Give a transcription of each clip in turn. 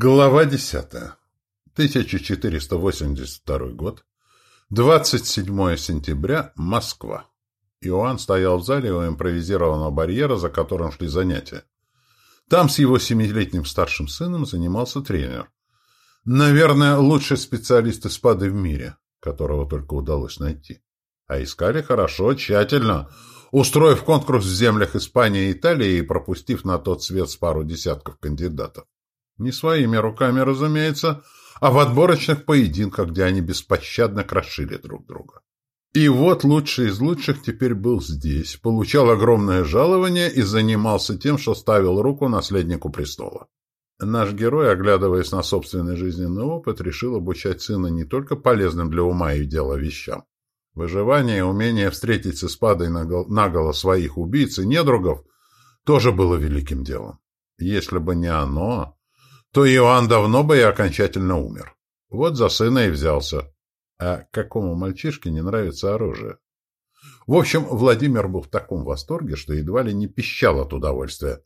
Глава 10. 1482 год. 27 сентября. Москва. Иоанн стоял в зале у импровизированного барьера, за которым шли занятия. Там с его семилетним старшим сыном занимался тренер. Наверное, лучший специалист из спады в мире, которого только удалось найти. А искали хорошо, тщательно, устроив конкурс в землях Испании и Италии и пропустив на тот свет с пару десятков кандидатов. Не своими руками, разумеется, а в отборочных поединках, где они беспощадно крошили друг друга. И вот лучший из лучших теперь был здесь, получал огромное жалование и занимался тем, что ставил руку наследнику престола. Наш герой, оглядываясь на собственный жизненный опыт, решил обучать сына не только полезным для ума и дела вещам. Выживание и умение встретить с испадой наголо своих убийц и недругов тоже было великим делом. Если бы не оно, то Иоанн давно бы и окончательно умер. Вот за сына и взялся. А какому мальчишке не нравится оружие? В общем, Владимир был в таком восторге, что едва ли не пищал от удовольствия.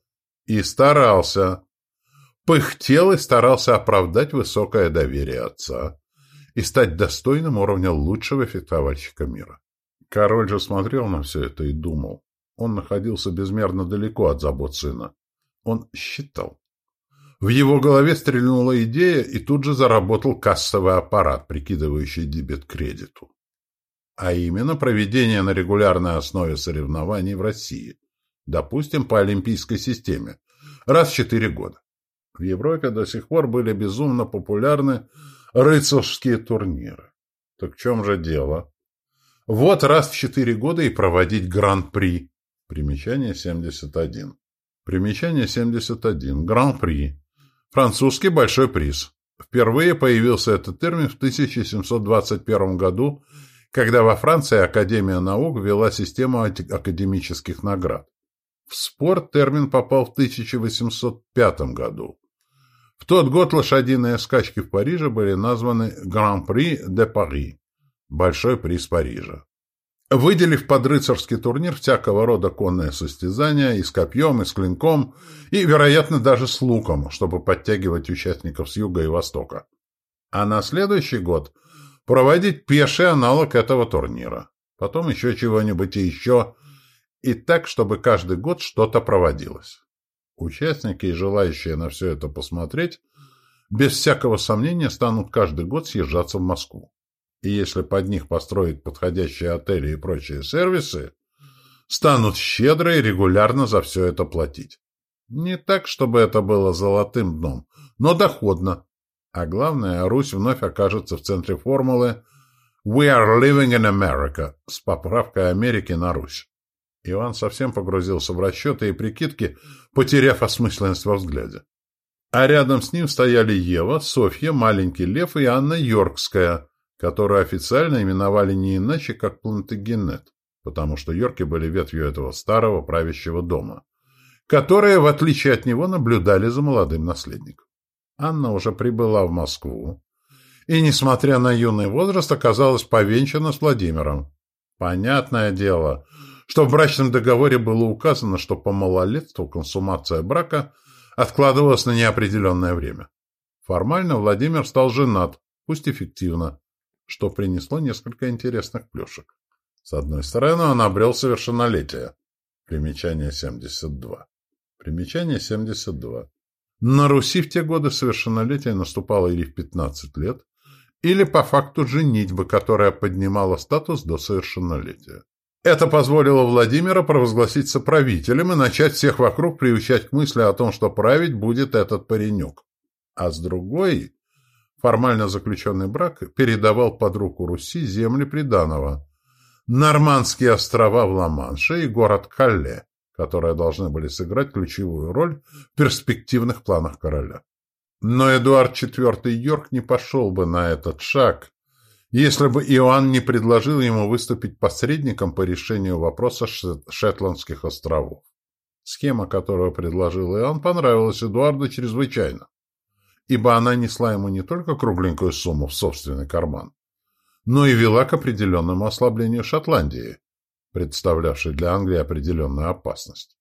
И старался. Пыхтел и старался оправдать высокое доверие отца и стать достойным уровня лучшего фехтовальщика мира. Король же смотрел на все это и думал. Он находился безмерно далеко от забот сына. Он считал. В его голове стрельнула идея, и тут же заработал кассовый аппарат, прикидывающий дебет кредиту. А именно проведение на регулярной основе соревнований в России. Допустим, по олимпийской системе. Раз в четыре года. В Европе до сих пор были безумно популярны рыцарские турниры. Так в чем же дело? Вот раз в четыре года и проводить гран-при. Примечание 71. Примечание 71. Гран-при. Французский большой приз. Впервые появился этот термин в 1721 году, когда во Франции Академия наук ввела систему академических наград. В спорт термин попал в 1805 году. В тот год лошадиные скачки в Париже были названы «Гран-при де Пари» – «Большой приз Парижа» выделив под рыцарский турнир всякого рода конные состязания и с копьем, и с клинком, и, вероятно, даже с луком, чтобы подтягивать участников с юга и востока. А на следующий год проводить пеший аналог этого турнира. Потом еще чего-нибудь и еще. И так, чтобы каждый год что-то проводилось. Участники и желающие на все это посмотреть, без всякого сомнения, станут каждый год съезжаться в Москву и если под них построить подходящие отели и прочие сервисы, станут щедро и регулярно за все это платить. Не так, чтобы это было золотым дном, но доходно. А главное, Русь вновь окажется в центре формулы «We are living in America» с поправкой Америки на Русь. Иван совсем погрузился в расчеты и прикидки, потеряв осмысленность во взгляде. А рядом с ним стояли Ева, Софья, маленький Лев и Анна Йоркская, которую официально именовали не иначе, как Плантагенет, потому что Йорки были ветвью этого старого правящего дома, которые, в отличие от него, наблюдали за молодым наследником. Анна уже прибыла в Москву и, несмотря на юный возраст, оказалась повенчана с Владимиром. Понятное дело, что в брачном договоре было указано, что по малолетству консумация брака откладывалась на неопределенное время. Формально Владимир стал женат, пусть эффективно, что принесло несколько интересных плюшек. С одной стороны, он обрел совершеннолетие. Примечание 72. Примечание 72. На Руси в те годы совершеннолетие наступало или в 15 лет, или по факту женитьбы, которая поднимала статус до совершеннолетия. Это позволило Владимира провозгласить соправителем и начать всех вокруг приучать к мысли о том, что править будет этот паренек. А с другой, Формально заключенный брак передавал под руку Руси земли приданого, Нормандские острова в Ла-Манше и город Калле, которые должны были сыграть ключевую роль в перспективных планах короля. Но Эдуард IV Йорк не пошел бы на этот шаг, если бы Иоанн не предложил ему выступить посредником по решению вопроса Шетландских островов. Схема, которую предложил Иоанн, понравилась Эдуарду чрезвычайно ибо она несла ему не только кругленькую сумму в собственный карман, но и вела к определенному ослаблению Шотландии, представлявшей для Англии определенную опасность.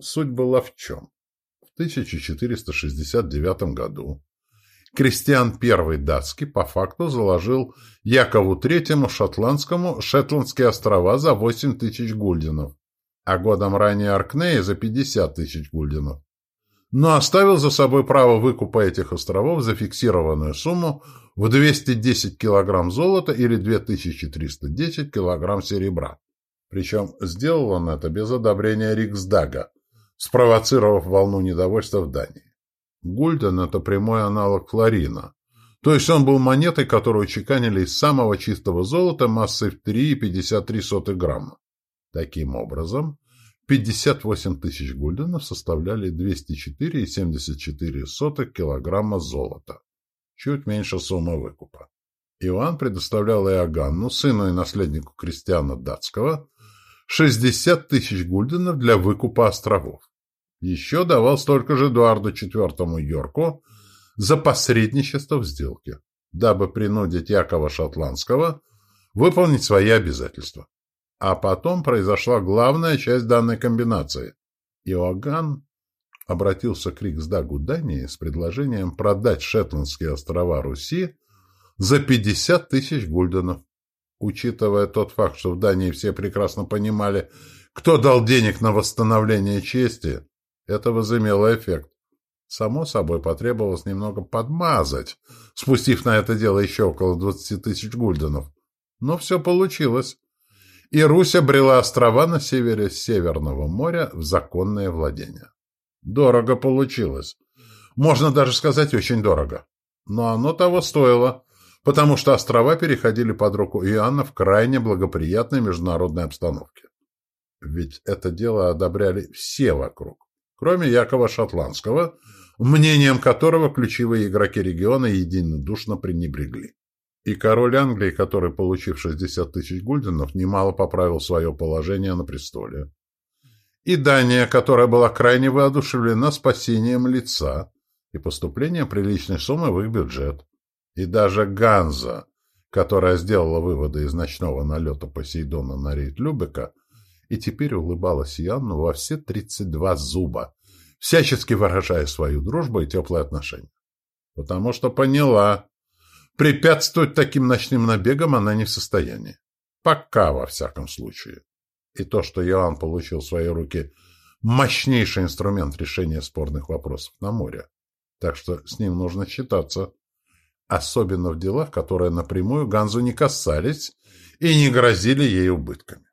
Суть была в чем? В 1469 году Кристиан I датский по факту заложил Якову III шотландскому Шетландские острова за 8 тысяч гульденов, а годом ранее Аркнея за 50 тысяч гульденов. Но оставил за собой право выкупа этих островов за фиксированную сумму в 210 килограмм золота или 2310 килограмм серебра. Причем сделал он это без одобрения Риксдага, спровоцировав волну недовольства в Дании. Гульден – это прямой аналог флорина. То есть он был монетой, которую чеканили из самого чистого золота массой в 3,53 грамма. Таким образом, 58 тысяч гульденов составляли 204,74 килограмма золота. Чуть меньше суммы выкупа. Иоанн предоставлял Иоганну, сыну и наследнику крестьяна датского, 60 тысяч гульденов для выкупа островов. Еще давал столько же Эдуарду IV Йорку за посредничество в сделке, дабы принудить Якова Шотландского выполнить свои обязательства. А потом произошла главная часть данной комбинации. Иоганн обратился к Риксдагу Дании с предложением продать Шетландские острова Руси за 50 тысяч гульденов. Учитывая тот факт, что в Дании все прекрасно понимали, кто дал денег на восстановление чести, это возымело эффект. Само собой, потребовалось немного подмазать, спустив на это дело еще около двадцати тысяч гульденов. Но все получилось. И Русь обрела острова на севере Северного моря в законное владение. Дорого получилось. Можно даже сказать, очень дорого. Но оно того стоило, потому что острова переходили под руку Иоанна в крайне благоприятной международной обстановке. Ведь это дело одобряли все вокруг кроме Якова Шотландского, мнением которого ключевые игроки региона единодушно пренебрегли. И король Англии, который, получив 60 тысяч гульденов, немало поправил свое положение на престоле. И Дания, которая была крайне воодушевлена спасением лица и поступлением приличной суммы в их бюджет. И даже Ганза, которая сделала выводы из ночного налета Посейдона на рейд Любека, и теперь улыбалась Янну во все тридцать два зуба, всячески выражая свою дружбу и теплые отношения. Потому что поняла, препятствовать таким ночным набегам она не в состоянии. Пока, во всяком случае. И то, что Иоанн получил в свои руки мощнейший инструмент решения спорных вопросов на море. Так что с ним нужно считаться. Особенно в делах, которые напрямую Ганзу не касались и не грозили ей убытками.